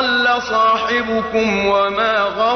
ضل صاحبكم وما غوى